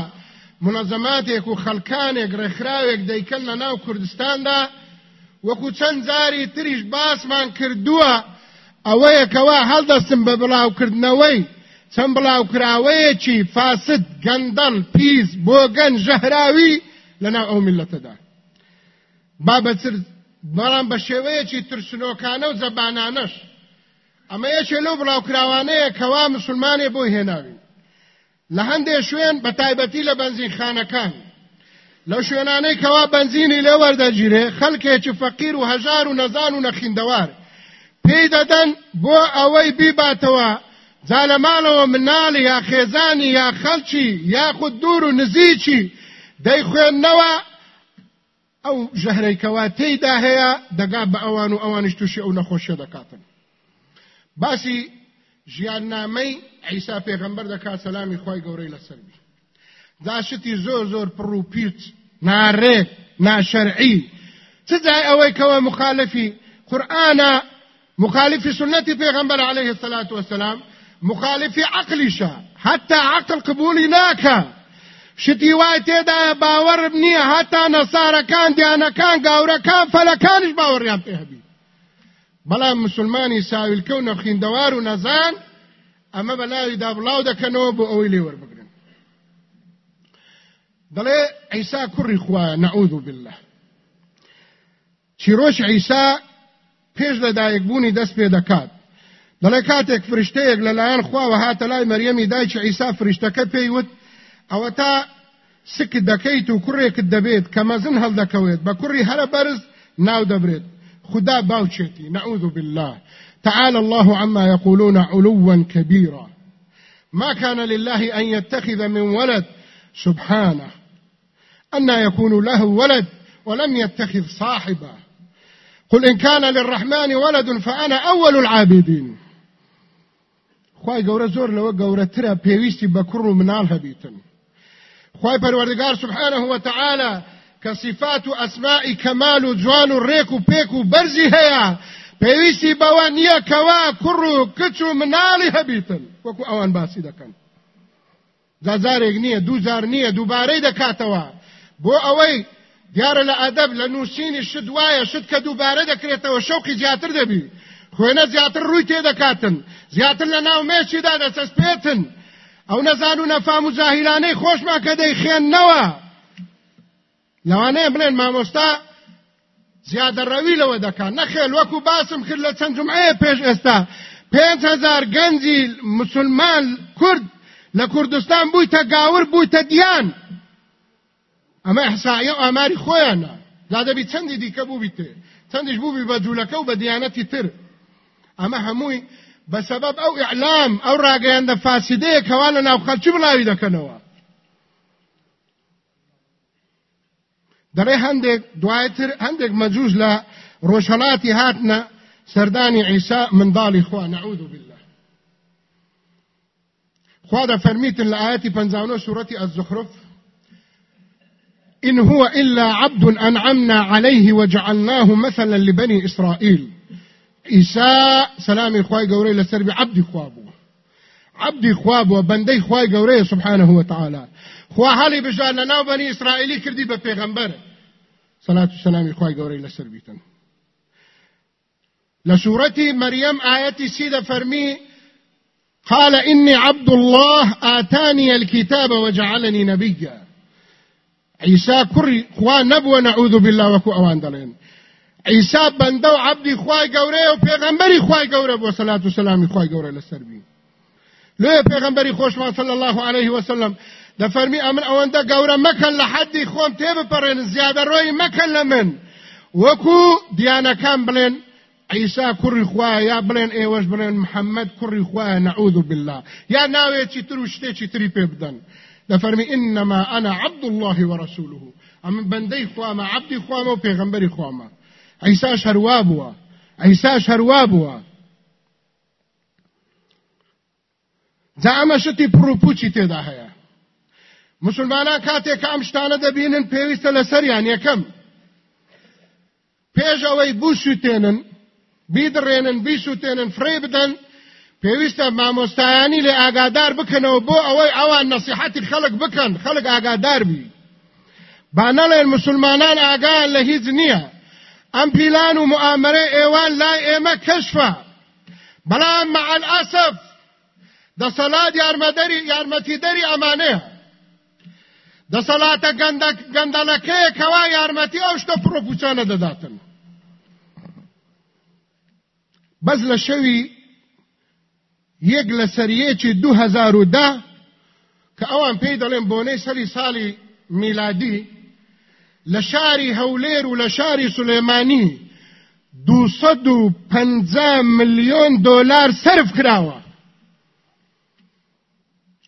منەزەماتێک و خەلکانێک ڕێکخراوێک دەیکەن لە ناو کوردستاندا وەکو چەند جاری تریش باسمان کردووە ئەوەیەکەوە هەڵدەستم بە بڵاوکردنەوەی. چەند بڵاوکراوەیەکی فاسد گەندەڵ پیس بۆگەن ژەهراوی لەناو ئەو میلەتەدا. بابەتر بەڵام بە شێوەیەکی ترسنۆکانە و زەبانانەش. ئەمە یەکێ لەو بڵاوکراوانەیە کەوا مسلمانێ بۆ هێناوی. لە هەندێک شوێن بە تایبەتی لە بەنزینخانەکان لەو شوێنانەی کەوا بەنزینی لێ وەردەگیرێ خەڵکێکی فەقیر و هەژار و نەزان و نەخیندەوار. پێی دەدەن بۆ ئەوەی بیباتەوە جا لە ماڵەوە مناڵی یا خێزانی یا خەڵکی یاخود دوور و نزیکی دەیخوێندنەوە ئەو ژەهرەیکەوە تێیدا هەیە دەگا بە ئەوان و ئەوانش تووشی ئەو نەخۆشیە دەکاتن. باسی ژیاننامەی عیسا پێغەمبەر دەکات سەلامی خی گەورەی لەسەربی داشتی زۆر زۆر پڕ و پیت ناڕێک ناشەرعی. چ جای ئەوەی کەوە مخالفی قورآە مخالف سنة پیغمبر عليه الصلاة والسلام مخالف عقلشا حتى عقل قبولي ناكا شتی وای تێدا باوەڕ نییە هەتا نەسارەکان دیانەکان گاورەکان فەلەکانش باوەڕیان پێ هەبی. بەڵام مسلمانی ساویلکە و نەخیندەوار و نەزان ئەمە بەلاویدا بڵاو دەکەنەوە بۆ ئەوەی لێ وەربگرن. دەڵێ عیسا کوڕی خوایە نەعوذ بالله. چیرۆش عیسا پێش لە دایکبوونی دەست پێ دەکات. دەڵێ کاتێک فریشتەیەک لەلایەن خواوە هاتە لای مەریەمی دایکی ئیسا فریشتەکە پێی وت ئەوە تا سکت دەکەیت و کوڕێکت دەبێت کە مەزن هەڵدەکەوێت بە کوڕی هەرە بەرز ناو دەبرێت خدا باوچێتی نعوذ بالله. تعالى الله عما يقولون علوا كبيرا. ما كان لله أن يتخذ من ولد سبحانه. أن يكون له ولد ولم يتخذ صاحبه. قل إن كان للرحمن ولد فأنا أول العابدين. خواهي قورة زور لو قورة ترى بيويستي بكر منال هبيتن. خواهي پروردگار سبحانه وتعالى کە صفات و ئەسمائی کەمال و جوان و ڕێک و پێک و بەرزی هەیە. پێویستی بەوە نییە کەوا کوڕ و کچ و مناڵی هەبیتن. وەکو ئەوان باسی دەکەن. جازارێک نییە دووجار نییە دووبارەی دەکاتەوە. بۆ ئەوەی دیارە لە ئەدەب لە نووسینی شت وایە شت کە دووبارە دەکرێتەوە شەوقی زیاتر دەبی. خوێنە زیاتر ڕووی تێدەکاتن زیاتر لە ناو مێچیدا دەسەسپێتن ئەو نەزان و نەفام و جاهیلانەی خۆشمان کە دەیخێننەوە لەوانەیە بڵێن مامۆستا زیادە ڕەوی لەوە دەکات. نەخێل وەکو باسم کرد لە چەند جمعەیە پێش ئێستا. پێنج هزار گەنجی مسلمان کورد لە کوردستان بوویتە گاور بوویتە دیان. ئەمە احسایە و ئاماری خۆیانە. دادەبی چەندی دیکە بووبیتێ. چەندیش بووبی بە جوولەکە و بە دیانەتی تر. ئەمە هەمووی بەسەبەب ئەو ئیعلام ئەو ڕاگەیاندە فاسیدەیە کەوا لە ناو خەلکی بڵاوی دەکەنەوە دەڕێ هەندێک دوایتر هەندێک مەجووز لە ڕۆژهڵاتی هاتنە سەردانی عیسا منداڵی خوا نعوذ بالله. خوا دەفەرمیتن لە ئاەتی پەنجاونە سوورەتی الزخرف. إن هو إلا عبد أنعمنا عليه وجعلناه مثلا لبني إسرائيل. عيسى سلام إخوائي قوري لسربي عبد خوابو. عبد خوابو بندي إخوائي قوري سبحانه وتعالى. خوا حالی لناو بني إسرائيلي كردي بپیغمبر صلاة والسلام إخوائي قوري لسربيتن لسورة مريم آياتي سيدة فرمي قال إني عبد الله آتاني الكتاب وجعلني نبيا. عيسى كري خوا نبوة نعوذ بالله وكو أوان دلين. عيسى بندو عبدي خواي قوري وبيغمبري خواي قوري بو صلاة والسلام خواي قوري لسربي لو بيغمبري خوش ما صلى الله عليه وسلم دفرمي أمن أوان دا قوري مكان لحدي خوام تيب برين زيادة روي مكان لمن وكو ديانا كان بلين عيسى كري خوايا يا بلين ايوش بلين محمد كري خوايا نعوذ بالله. يا ناوي تشترو شتي تري بيبدن دفرمي إنما أنا عبد الله ورسوله. أما بندي خواما عبدي خواما وبيغمبري خواما عيسى شروابوا عيسى شروابوا زعما شتي پروپوچی تێدا هەیە. مسلمانان کاتێک ئەم شتانە دەبینن پێویستە لەسەریان یەکەم. پێش ئەوەی بووسوتێنن بیدڕێنن بیسووتێنن فرێ بدەن پێویستە مامۆستایانی لێ ئاگادار بکەنەوە بۆ ئەوەی ئەوان نەسیحەتی خەڵک بکەن خەڵک ئاگادار بی. با نەڵێن مسلمانان ئاگایان لە هیچ نییە. ئەم پیلان و معامەرەی ئێوان لای ئێمە کەشفە بەڵام مع الأسف دەسەڵات یارمەدەری یارمەتیدەری ئەمانەیە دەسەڵاتە گەندەلەکەیە کەوا یارمەتی ئەو شتە پرۆپوچانە دەداتن بەس لە شەوی یەک لە سەریەکی 2010 کە ئەوان پێی دەڵێن بۆنەی سەری ساڵی میلادی لە شاری هەولێر و لە شاری سولێمانی 250 ملیۆن دۆلار سرف کراوە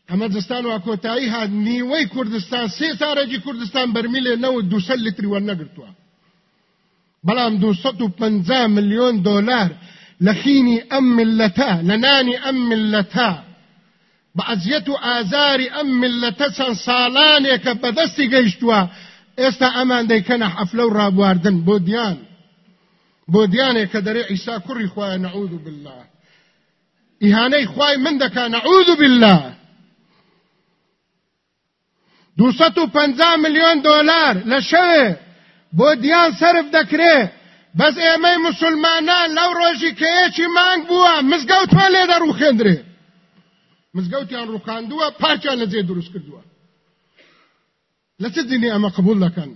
ئەمە دەستان و کۆتایی هات نیوەی کوردستان سێ سارەجی کوردستان بەرمیلێ نەوە دوسە لتری وەرنەگرتووە بەڵام 250 ملیۆن دۆلار لخيني أم ملتا لناني أم ملتا بعزيت آزاري أم ملتا ئێستا ئەمان دەیکەنە حەفلە و ڕابواردن بۆ دیان. بۆ دیانێک کە دەرێ ئیسا کوڕی خوایە نەعوذ بالله. ئیهانەی خوای من دەکا نەعوذ بالله. دووسەد و پەنجا ملیۆن دۆلار لە شەوێ بۆ دیان سرف دەکرێ. بەس ئێمەی مسلمانان لەو ڕۆژی کەیەکی مانگ بووە مزگەوتوان لێدە ڕوخێندرێ مزگەوتیان ڕوخاندووە پارچیان لەجێ دروست کردووە. دینی ئەمە قبول دەکەن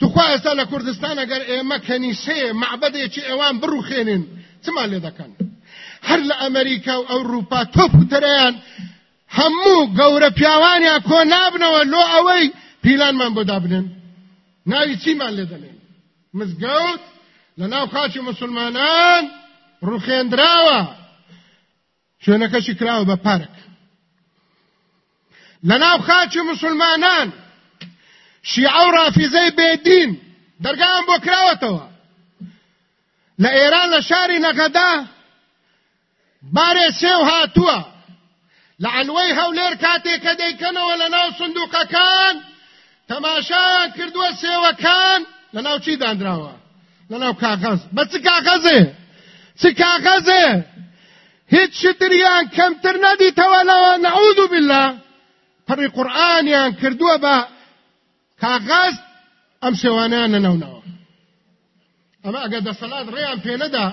توخوا ئێستا لە کوردستان ئەگەر ئێمە کەنیسەیە معبەدێکی ئێوان بڕوخێنن چمان لێ دەکەن هەر لە ئەمریکا و ئەوروپا تۆپ و تەرەیان هەموو گەورە پیاوانیان کۆ نابنەوە لۆ ئەوەی پیلانمان بۆ دابنن ناوی چیمان لێ دەنێن مزگەوت لەناو خاچی مسلمانان ڕوخێندراوە شوێنەکەشی کراوە بە پارک لەناو خاچی مسلمانان شیعە و ڕافیزەی بێدین دەرگایان بۆ کراوەتەوە. لە ئێران لە شاری نەغەدا بارێ سێو هاتووە. لە علوەی هەولێر کاتێکە دەیکەنەوە لە ناو سندوقەکان تەماشایان کردووە سێوەکان. لەناو چی دانراوە؟ لەناو کاغەز. بە چ کاغەزێ؟ چ کاغەزێ؟ هیچ شتریان کەمتر نەدیتەوە لەوە نەعوذ بالله. پڕی قورئانیان کردووە بە کاغەز ئەم سێوانیان نەنەونەوە ئەمە دەسەڵات ڕێیان پێ نەدا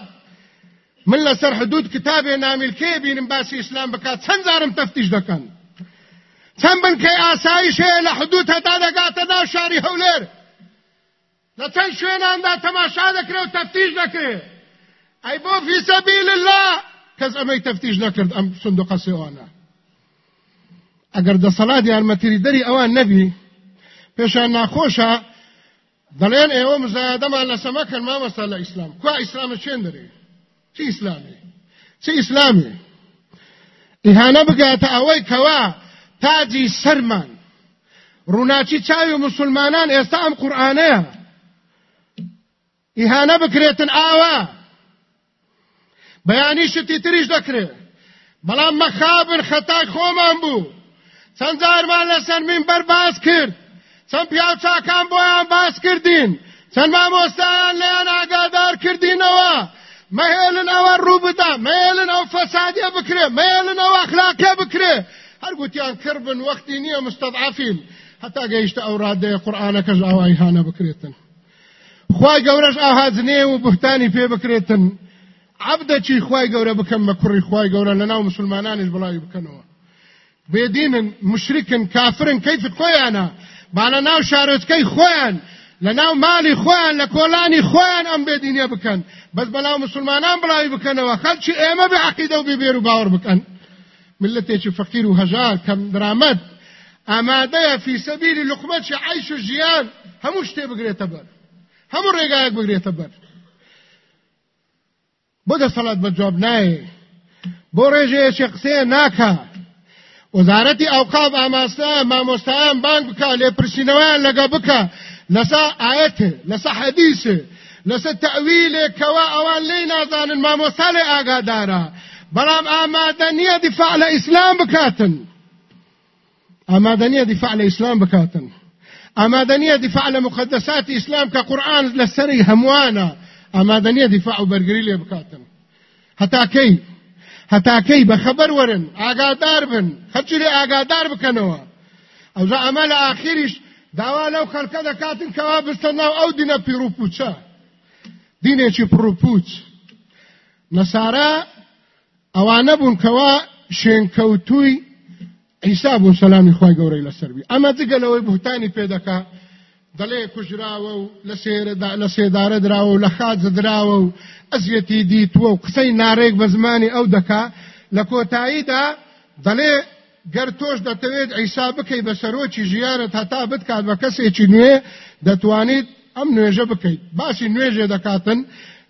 من لەسەر حدود کتابێ نامیلکێ بینم باسی ئیسلام بکات چەند زارم تەفتیش دەکەن. چەند بنکەی ئاسایش هەیە لە حدود هەتا دەگاتە ناو شاری هەولێر. لە چەند شوێناندا تەماشا دەکرێت و تەفتیش دەکرێت ئەی بۆ فی سەبیل الله کەس ئەمەی تەفتیش نەکرد ئەم سندوقە سێوانە. ئەگەر دەسەڵات یارمەتیری دەری ئەوان نەبی پێشان ناخۆشە. دەڵێن ئێوە مزایدەمان لە سەمەکەن مامەستا لە ئیسلام. کوا ئیسلامە چێن دەرێ؟ چی ئیسلامی؟ چی ئیسلامی؟ ئیهانە بگاتە ئەوەی کەوا تاجی سەرمان. ڕووناچی چاوی مسلمانان ئێستا ئەم قورآانەیە. ئیهانە بکرێتن ئاوا. بەیانی شتی تریش دەکرێت بەڵام مەخابن خەتای خۆمان بوو. چەند جارمان لەسەر من بەرباز کرد. چەند پیاو چاکان بۆیان باس کردین. چەند مامۆستایان لێیان ئاگادار کردینەوە. مەهێلن ئەوە ڕوو بدا مەهێلن ئەو فەسادیە بکرێ مەهێلن ئەو ئەخلاقیە بکرێ. هەر گوتیان کردبن وەختی نییە مستەضعفین. هەتا گەیشتە ئەو ڕادەیە قورآانەکەش ئاوای هانە بکرێتن. خوای گەورەش ئاهازنێ و بوختانی پێ بکرێتن. عبدەچی خوای گەورە بکەم بە کوڕی خوای گەورە لە ناو مسلمانانیش بڵاوی بکەنەوە. بێدینن مشرکن کافرن کەیفت خۆیانە. با لە ناو شارۆچکەی خۆیان لە ناو مالی خۆیان لە کۆلانی خۆیان ئەم بێدینە بکەن. بەس بەلاو مسلمانان بڵاوی بکەنەوە خەلکی ئێمە بە عقیدە و ببێر و باوەڕ بکەن. ملتێکی فەقیر و هەژار کەم درامەت. ئامادەیە فی سەبیلی لقمەتی عیش و ژیان هەموو شتێ بگرێتە بەر. هەموو ڕێگایەک بگرێتە بەر. بۆ دەسەڵات بە جواب نایە. بۆ ڕێژەیەکی قسەیە ناکە وەزارەتی ئەوقاب ئاماستە مامۆستایان بانگ بکە لێپرسینەوەیان لەگە بکە لەسا ئاەتێ لەسا حەدیسێ لەسەر تەویلێکەوە ئەوان لێی نازانن مامۆستا لێ ئاگادارە بەڵام ئامادە نییە دیفاع لە ئیسلام بکاتن. ئامادە نییە دیفاع لە ئیسلام بکاتن. ئامادە نییە دیفاع لە مقدساتی ئیسلام کە قورآن لەسەری هەمووانە ئامادە نییە دیفاع و هەتاکەی بە خەبەر وەرن ئاگادار بن خەچری ئاگادار بکەنەوە. ئەوزا ئەمە لە ئاخریش داوا لەو خەلکە دەکاتن کەوا بستە ناو ئەو دینە پیرروپوچە دینێکی پڕوپوچ نەسارا ئەوانە بوون کەوا شوێنکەوتووی عیسا بوون سەلامی خی گەورەی لەسەروی ئەمە جگەلەوەی بوتانی پێدەکا دەڵێ کوژراوە و لە سێدارە دراوە و لە خاجە دراوە و ئەزیەتی دیتووە و قسەی نارێک بە زمانی ئەو دەکا لە کۆتاییدا دەڵێ گەر تۆش دەتەوێت ئەیسا بکەیت بە سەرۆکی ژیانت هەتا بتکات بە کەسێکی نوێ دەتوانیت ئەم نوێژە بکەیت باسی نوێژێ دەکاتن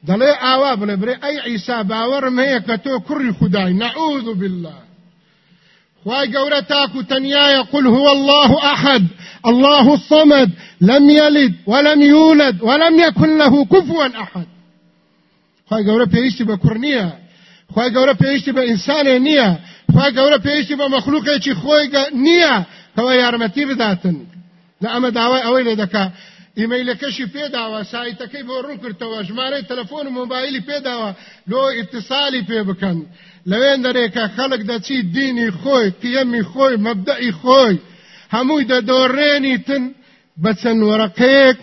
دەڵێ ئاوا بڵێ برێ ئەی ئیسا بالله. خوای گەورە قل هو الله أحد الله الصمد لم يلد ولم يولد ولم يكن له كفوا أحد. خوای گەورە پێویستی بە کوڕ نییە خوای گەورە پێویستی بە ئینسانێ نییە خوای گەورە پێویستی بە مەخلوقێکی خۆی نییە کەەوە یارمەتی بداتن لە ئەمە داوای ئەوەی لێ دەکا ئیمەیلەکەشی پێداوە سایتەکەی بۆ ڕوون کردەوە ژمارەی تەلەفۆن و مۆبایلی پێداوە لەوێن دەرێکە خەڵک دەچی دینی خۆی قیەمی خۆی مەبدەئی خۆی هەمووی دەدۆڕێنی تن بە چەند وەرەقەیەک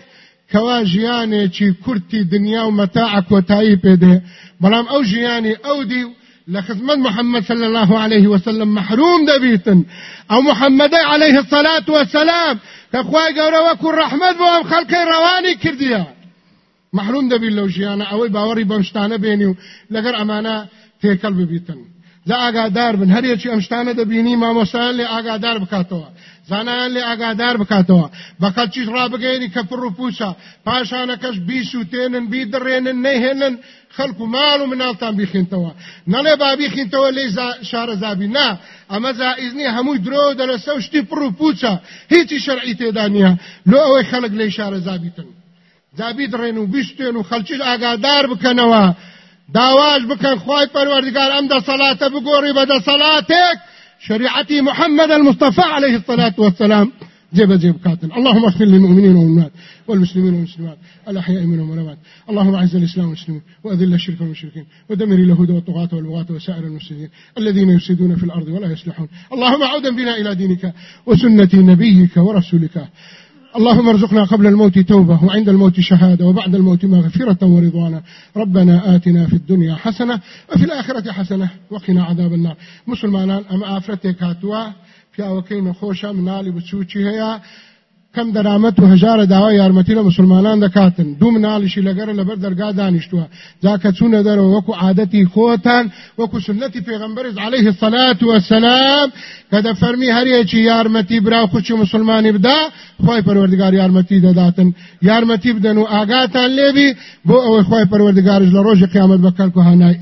کەوا ژیانێکی کورتی دنیا و مەتاع کۆتایی پێدێ بەڵام ئەو ژیانی ئەو دی لخدمت محمد صلى الله عليه وسلم محروم دبيتن أو محمد عليه الصلاة والسلام كخواي قورا وكو الرحمة بوام خلقي رواني كرديا محروم دبي لو جيانا اوي باوري بمشتانه بينيو لغر امانا تێکەڵ ببیتن. جا ئاگادار بن. هەرێکی ئەمشتانە دەبینی مامۆسایان لێ ئاگادار بکاتەوە. زانایان لێ ئاگادار بکاتەوە. بەقەت چیش ڕابگەینی کە پڕ و پوچە. پاشانەکەش بیش و تێنن بیدڕێنن نەیهێنن. خەڵکو ماڵ و مناڵتان بیخینتەوە. نەڵێ بابیخینتەوە لێ شارە زابی. نا ئەمە زائیزنی هەمووی درۆ دەرەسە و شتی پڕ و پوچە. هیچی شەرعی تێدا نییە. لۆ ئەوەی خەڵک لێ شارە زابیتن. زابی درێن و بیشتێن و خەلکیش ئاگادار بکەنەوە. داواش بکەن خی پەروەردگار ئەم دەسەڵاتە بگۆڕی بە دەسەڵاتێک شریعەتی محمد المصطفى عليه الصلاة والسلام جيب جيب كاتن اللهم اغفر للمؤمنين والمؤمنات والمسلمين والمسلمات الأحياء منهم والأموات. اللهم أعز الإسلام والمسلمين وأذل الشرك والمشركين ودمر اليهود والطغاة والبغاة وسائر المفسدين الذين يفسدون في الأرض ولا يصلحون. اللهم عودا بنا إلى دينك وسنة نبيك ورسولك اللهم ارزقنا قبل الموت توبة وعند الموت شهادة وبعد الموت مغفرة ورضوانا. ربنا آتنا في الدنيا حسنة وفي الآخرة حسنة وقنا عذاب النار. مسلمان أما آفرتك هاتوا. پیاوەکەی نەخۆشە مناڵی بچووکی هەیە کەم دەرامەت و هەژارە داوا یارمەتی لە مسلمانان دەکاتن. دوو مناڵیشی لەگەرە لەبەر دەرگا دانیشتووە. جاکە چوونە دەرەوە وەکو عادەتی خۆتان وەکو سنەتی پێغمبەرز عليه الصلاة والسلام کە دەفەرمی هەرێکی یارمەتی برا خوچی مسلمانی بدا خۆی پەروەردگار یارمەتی دەداتن. یارمەتی بدەن و ئاگاتان لێبی بۆ ئەوەی خۆی پەروەردگارش لە ڕۆژی قیامەت بەکەلکو هانای